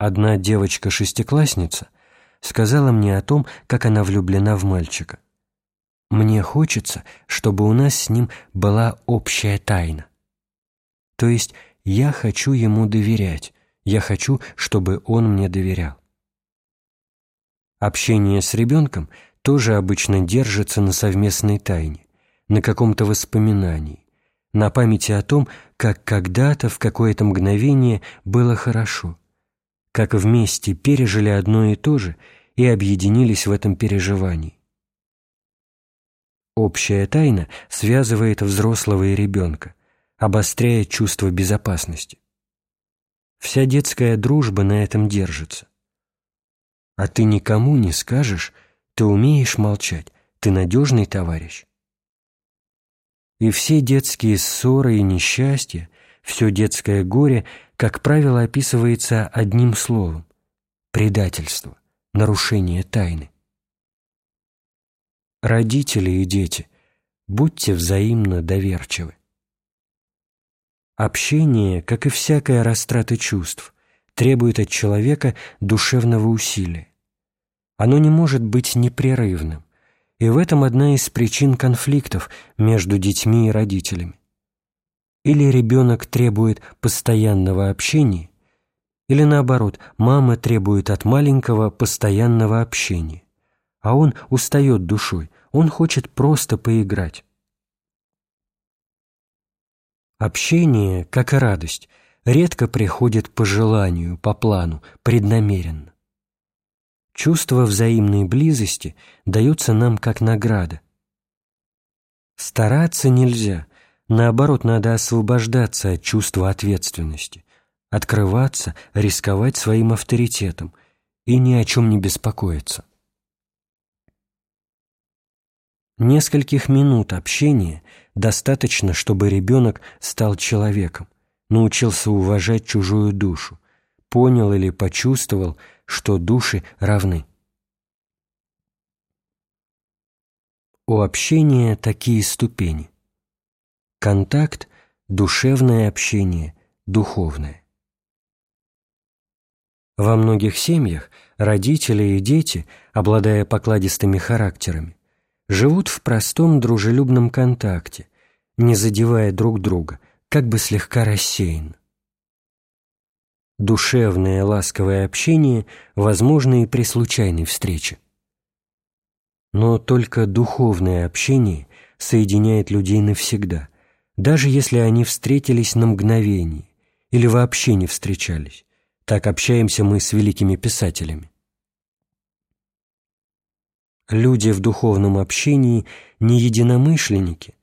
Одна девочка-шестиклассница сказала мне о том, как она влюблена в мальчика. Мне хочется, чтобы у нас с ним была общая тайна. То есть я хочу ему доверять, я хочу, чтобы он мне доверял. Общение с ребенком тоже обычно держится на совместной тайне, на каком-то воспоминании, на памяти о том, как когда-то в какое-то мгновение было хорошо, как вместе пережили одно и то же и объединились в этом переживании. Общая тайна связывает взрослого и ребенка, обостряя чувство безопасности. Вся детская дружба на этом держится. А ты никому не скажешь, ты умеешь молчать, ты надежный товарищ. И все детские ссоры и несчастья, все детское горе, как правило, описывается одним словом – предательство, нарушение тайны. Родители и дети, будьте взаимно доверчивы. Общение, как и всякая растрата чувств, требует от человека душевного усилия. Оно не может быть непрерывным, и в этом одна из причин конфликтов между детьми и родителями. Или ребенок требует постоянного общения, или наоборот, мама требует от маленького постоянного общения, а он устает душой, он хочет просто поиграть. Общение, как и радость, редко приходит по желанию, по плану, преднамеренно. Чувство взаимной близости дается нам как награда. Стараться нельзя, наоборот, надо освобождаться от чувства ответственности, открываться, рисковать своим авторитетом и ни о чем не беспокоиться. Нескольких минут общения достаточно, чтобы ребенок стал человеком, научился уважать чужую душу, понял или почувствовал, что души равны. У общения такие ступени. Контакт – душевное общение, духовное. Во многих семьях родители и дети, обладая покладистыми характерами, живут в простом дружелюбном контакте, не задевая друг друга, как бы слегка рассеян. Душевное ласковое общение возможно и при случайной встрече. Но только духовное общение соединяет людей навсегда, даже если они встретились на мгновение или вообще не встречались. Так общаемся мы с великими писателями. Люди в духовном общении не единомышленники,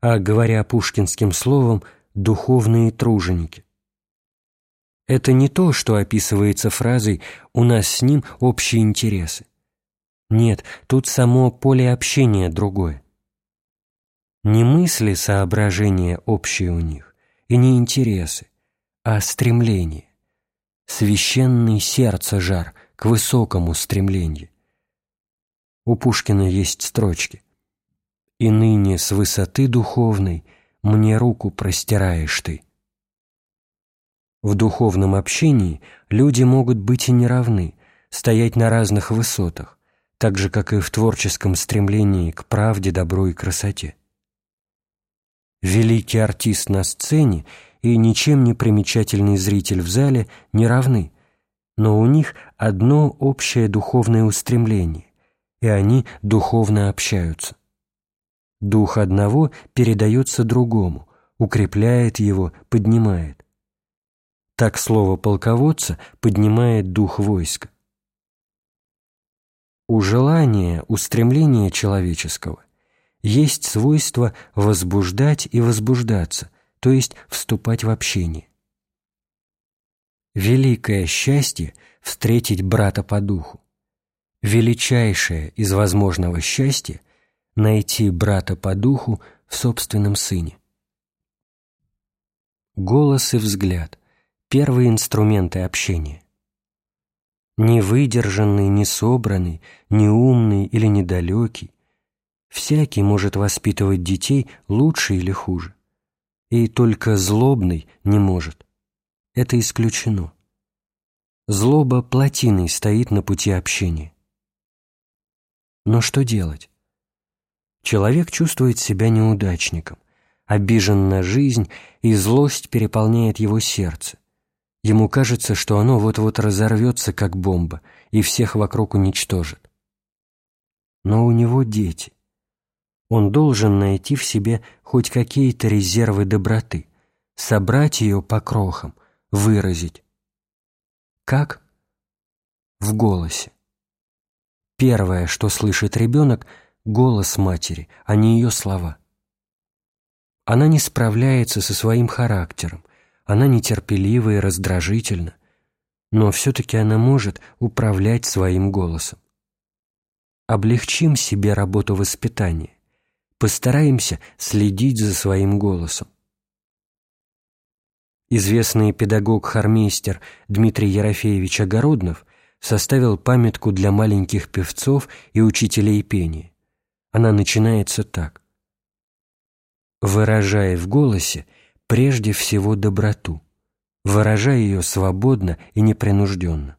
а, говоря пушкинским словом, духовные труженики. Это не то, что описывается фразой «у нас с ним общие интересы». Нет, тут само поле общения другое. Не мысли, соображения общие у них, и не интересы, а стремление. Священный сердце жар к высокому стремлению. У Пушкина есть строчки. «И ныне с высоты духовной мне руку простираешь ты». В духовном общении люди могут быть и неравны, стоять на разных высотах, так же, как и в творческом стремлении к правде, добру и красоте. Великий артист на сцене и ничем не примечательный зритель в зале не равны, но у них одно общее духовное устремление и они духовно общаются. Дух одного передается другому, укрепляет его, поднимает. Так слово полководца поднимает дух войска. У желания, устремления человеческого есть свойство возбуждать и возбуждаться, то есть вступать в общение. Великое счастье – встретить брата по духу величайшее из возможного счастья – найти брата по духу в собственном сыне. Голос и взгляд – первые инструменты общения. Не выдержанный, не собранный, не умный или недалекий, всякий может воспитывать детей лучше или хуже. И только злобный не может. Это исключено. Злоба плотиной стоит на пути общения. Но что делать? Человек чувствует себя неудачником, обижен на жизнь, и злость переполняет его сердце. Ему кажется, что оно вот-вот разорвется, как бомба, и всех вокруг уничтожит. Но у него дети. Он должен найти в себе хоть какие-то резервы доброты, собрать ее по крохам, выразить. Как? В голосе. Первое, что слышит ребенок – голос матери, а не ее слова. Она не справляется со своим характером, она нетерпелива и раздражительна, но все-таки она может управлять своим голосом. Облегчим себе работу воспитания, постараемся следить за своим голосом. Известный педагог-хормейстер Дмитрий Ерофеевич Огороднов составил памятку для маленьких певцов и учителей пения. Она начинается так. «Выражая в голосе прежде всего доброту, выражая ее свободно и непринужденно».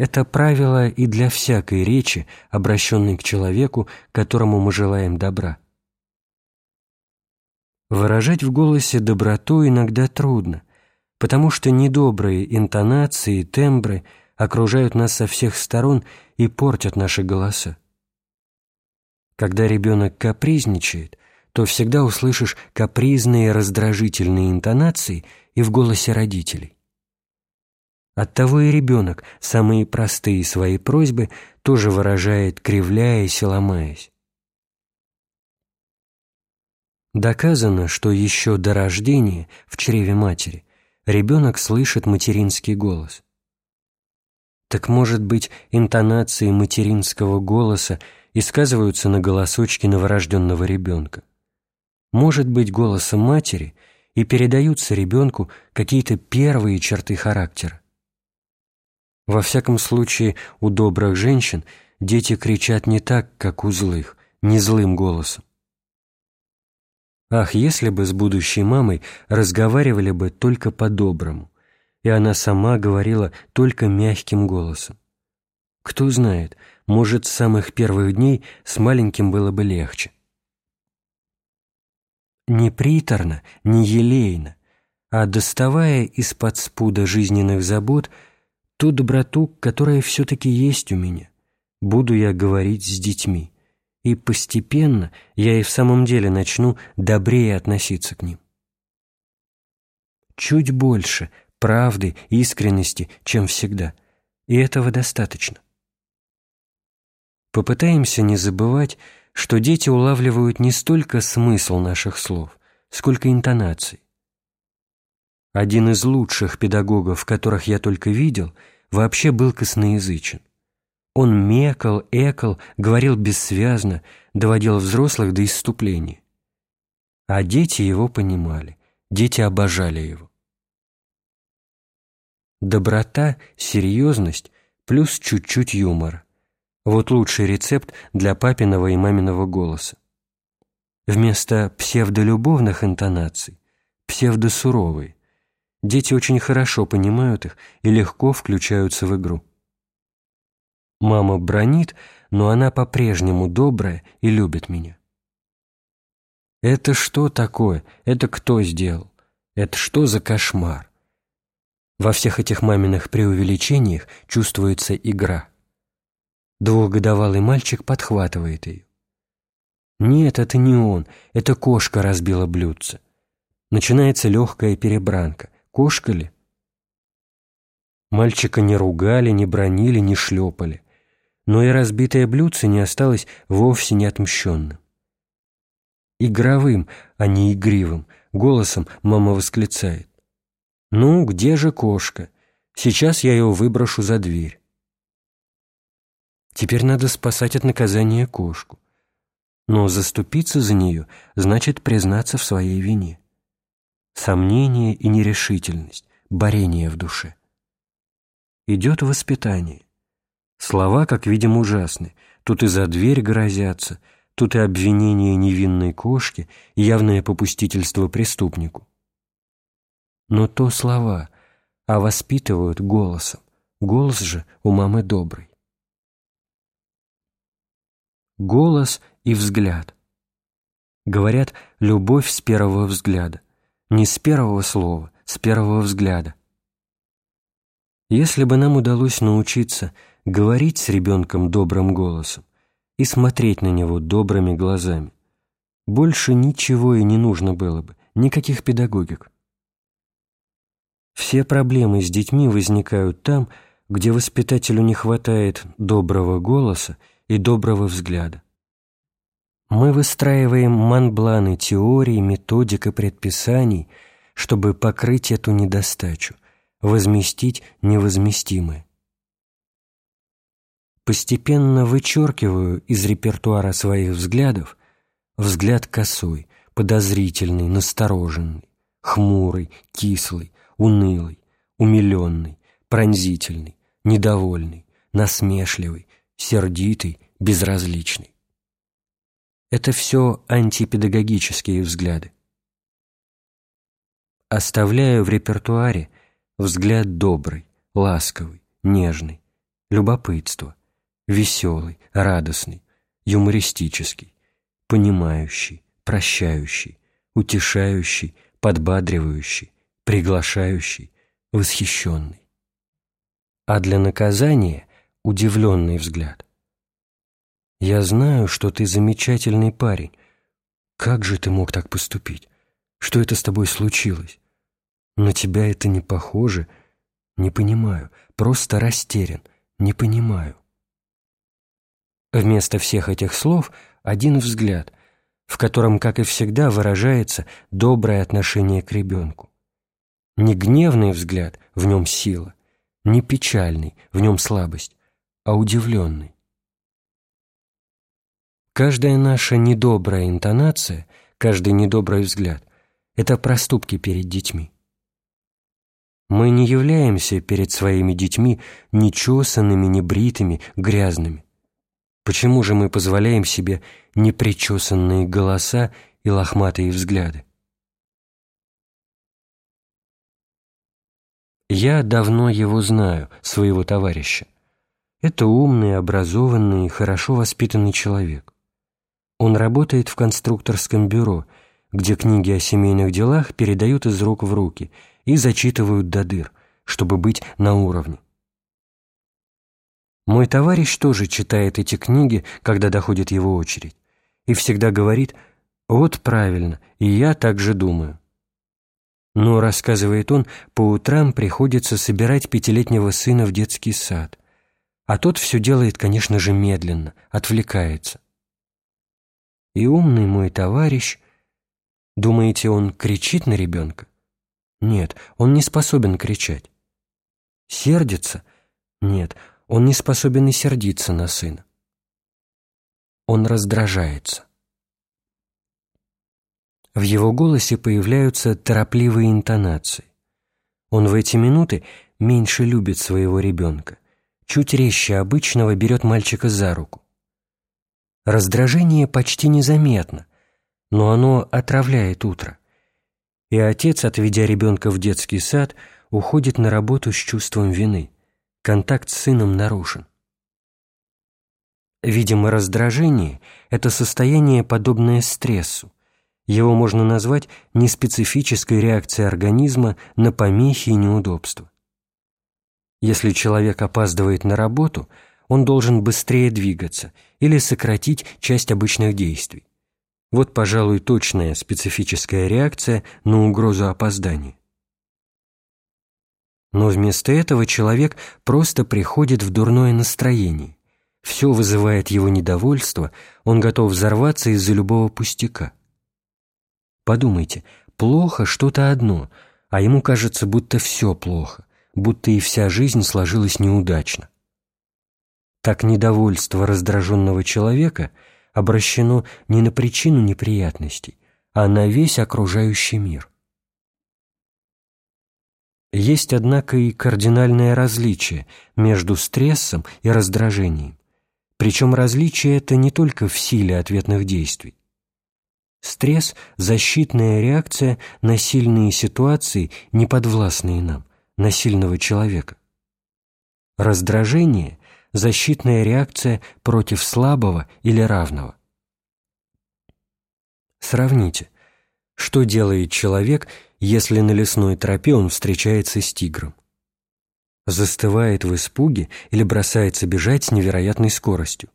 Это правило и для всякой речи, обращенной к человеку, которому мы желаем добра. Выражать в голосе доброту иногда трудно, потому что недобрые интонации и тембры окружают нас со всех сторон и портят наши голоса. Когда ребенок капризничает, то всегда услышишь капризные раздражительные интонации и в голосе родителей. Оттого и ребенок самые простые свои просьбы тоже выражает, кривляясь и ломаясь. Доказано, что еще до рождения в чреве матери ребенок слышит материнский голос. Так может быть, интонации материнского голоса и сказываются на голосочке новорожденного ребенка. Может быть, голосом матери и передаются ребенку какие-то первые черты характера. Во всяком случае, у добрых женщин дети кричат не так, как у злых, не злым голосом. Ах, если бы с будущей мамой разговаривали бы только по-доброму, и она сама говорила только мягким голосом. Кто знает, может, с самых первых дней с маленьким было бы легче. Не приторно, не елейно, а доставая из-под спуда жизненных забот ту доброту, которая все-таки есть у меня, буду я говорить с детьми и постепенно я и в самом деле начну добрее относиться к ним. Чуть больше правды, искренности, чем всегда, и этого достаточно. Попытаемся не забывать, что дети улавливают не столько смысл наших слов, сколько интонаций. Один из лучших педагогов, которых я только видел, вообще был косноязычен. Он мекал, экал, говорил бессвязно, доводил взрослых до исступления. А дети его понимали, дети обожали его. Доброта, серьезность плюс чуть-чуть юмора. Вот лучший рецепт для папиного и маминого голоса. Вместо псевдолюбовных интонаций – псевдосуровые. Дети очень хорошо понимают их и легко включаются в игру. Мама бронит, но она по-прежнему добрая и любит меня. Это что такое? Это кто сделал? Это что за кошмар? Во всех этих маминых преувеличениях чувствуется игра. Двухгодовалый мальчик подхватывает ее. Нет, это не он, это кошка разбила блюдце. Начинается легкая перебранка. Кошка ли? Мальчика не ругали, не бронили, не шлепали но и разбитое блюдце не осталось вовсе не отмщенным. Игровым, а не игривым, голосом мама восклицает. «Ну, где же кошка? Сейчас я ее выброшу за дверь». Теперь надо спасать от наказания кошку. Но заступиться за нее значит признаться в своей вине. Сомнение и нерешительность, борение в душе. Идет воспитание. Слова, как видим, ужасны. Тут и за дверь грозятся, тут и обвинение невинной кошки, и явное попустительство преступнику. Но то слова, а воспитывают голосом. Голос же у мамы добрый. Голос и взгляд. Говорят, любовь с первого взгляда. Не с первого слова, с первого взгляда. Если бы нам удалось научиться говорить с ребенком добрым голосом и смотреть на него добрыми глазами, больше ничего и не нужно было бы, никаких педагогик. Все проблемы с детьми возникают там, где воспитателю не хватает доброго голоса и доброго взгляда. Мы выстраиваем манбланы теорий, методик и предписаний, чтобы покрыть эту недостачу, возместить невозместимое. Постепенно вычеркиваю из репертуара своих взглядов взгляд косой, подозрительный, настороженный, хмурый, кислый, унылый, умиленный, пронзительный, недовольный, насмешливый, сердитый, безразличный. Это все антипедагогические взгляды. Оставляю в репертуаре взгляд добрый, ласковый, нежный, любопытство, веселый, радостный, юмористический, понимающий, прощающий, утешающий, подбадривающий, приглашающий, восхищенный. А для наказания удивленный взгляд. «Я знаю, что ты замечательный парень. Как же ты мог так поступить? Что это с тобой случилось? На тебя это не похоже. Не понимаю, просто растерян, не понимаю». Вместо всех этих слов один взгляд, в котором, как и всегда, выражается доброе отношение к ребенку. Не гневный взгляд, в нем сила, не печальный, в нем слабость, а удивленный. Каждая наша недобрая интонация, каждый недобрый взгляд – это проступки перед детьми. Мы не являемся перед своими детьми нечесанными, небритыми, грязными. Почему же мы позволяем себе непричесанные голоса и лохматые взгляды? Я давно его знаю, своего товарища. Это умный, образованный, хорошо воспитанный человек. Он работает в конструкторском бюро, где книги о семейных делах передают из рук в руки и зачитывают до дыр, чтобы быть на уровне. Мой товарищ тоже читает эти книги, когда доходит его очередь, и всегда говорит «Вот правильно, и я так же думаю». Но, рассказывает он, по утрам приходится собирать пятилетнего сына в детский сад. А тот все делает, конечно же, медленно, отвлекается. И умный мой товарищ... Думаете, он кричит на ребенка? Нет, он не способен кричать. Сердится? Нет, он не способен и сердиться на сына. Он раздражается. В его голосе появляются торопливые интонации. Он в эти минуты меньше любит своего ребенка, чуть резче обычного берет мальчика за руку. Раздражение почти незаметно, но оно отравляет утро. И отец, отведя ребенка в детский сад, уходит на работу с чувством вины. Контакт с сыном нарушен. Видимо, раздражение – это состояние, подобное стрессу, его можно назвать неспецифической реакцией организма на помехи и неудобства. Если человек опаздывает на работу, он должен быстрее двигаться или сократить часть обычных действий. Вот, пожалуй, точная специфическая реакция на угрозу опоздания. Но вместо этого человек просто приходит в дурное настроение. Все вызывает его недовольство, он готов взорваться из-за любого пустяка. Подумайте, плохо что-то одно, а ему кажется, будто все плохо, будто и вся жизнь сложилась неудачно. Так недовольство раздраженного человека обращено не на причину неприятностей, а на весь окружающий мир. Есть, однако, и кардинальное различие между стрессом и раздражением. Причем различие это не только в силе ответных действий. Стресс – защитная реакция на сильные ситуации, неподвластные нам, на сильного человека. Раздражение – защитная реакция против слабого или равного. Сравните, что делает человек, если на лесной тропе он встречается с тигром. Застывает в испуге или бросается бежать с невероятной скоростью.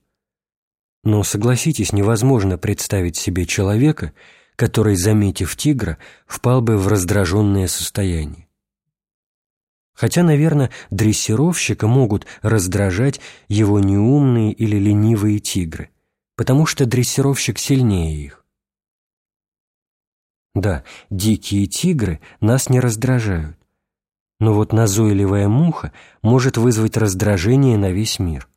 Но, согласитесь, невозможно представить себе человека, который, заметив тигра, впал бы в раздраженное состояние. Хотя, наверное, дрессировщика могут раздражать его неумные или ленивые тигры, потому что дрессировщик сильнее их. Да, дикие тигры нас не раздражают, но вот назойливая муха может вызвать раздражение на весь мир.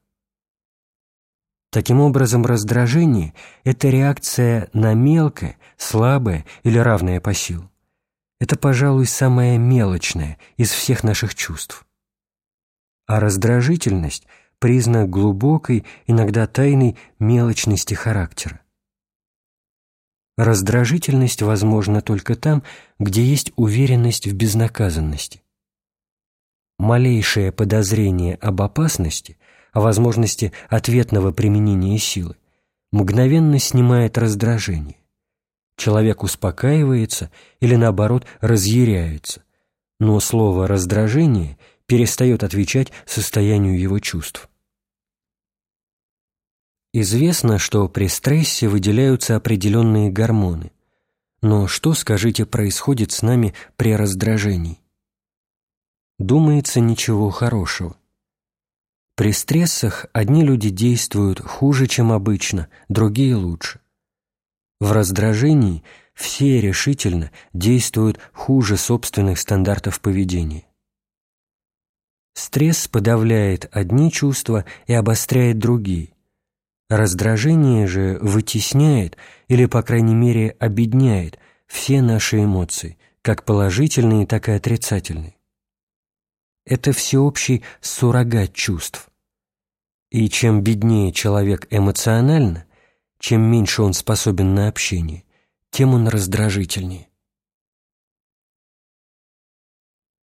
Таким образом, раздражение – это реакция на мелкое, слабое или равное по силу. Это, пожалуй, самое мелочное из всех наших чувств. А раздражительность – признак глубокой, иногда тайной мелочности характера. Раздражительность возможна только там, где есть уверенность в безнаказанности. Малейшее подозрение об опасности, о возможности ответного применения силы, мгновенно снимает раздражение. Человек успокаивается или, наоборот, разъяряется, но слово «раздражение» перестает отвечать состоянию его чувств. Известно, что при стрессе выделяются определенные гормоны. Но что, скажите, происходит с нами при раздражении? Думается, ничего хорошего. При стрессах одни люди действуют хуже, чем обычно, другие лучше. В раздражении все решительно действуют хуже собственных стандартов поведения. Стресс подавляет одни чувства и обостряет другие. Раздражение же вытесняет или, по крайней мере, обедняет все наши эмоции, как положительные, так и отрицательные. Это всеобщий суррогат чувств. И чем беднее человек эмоционально, чем меньше он способен на общение, тем он раздражительнее.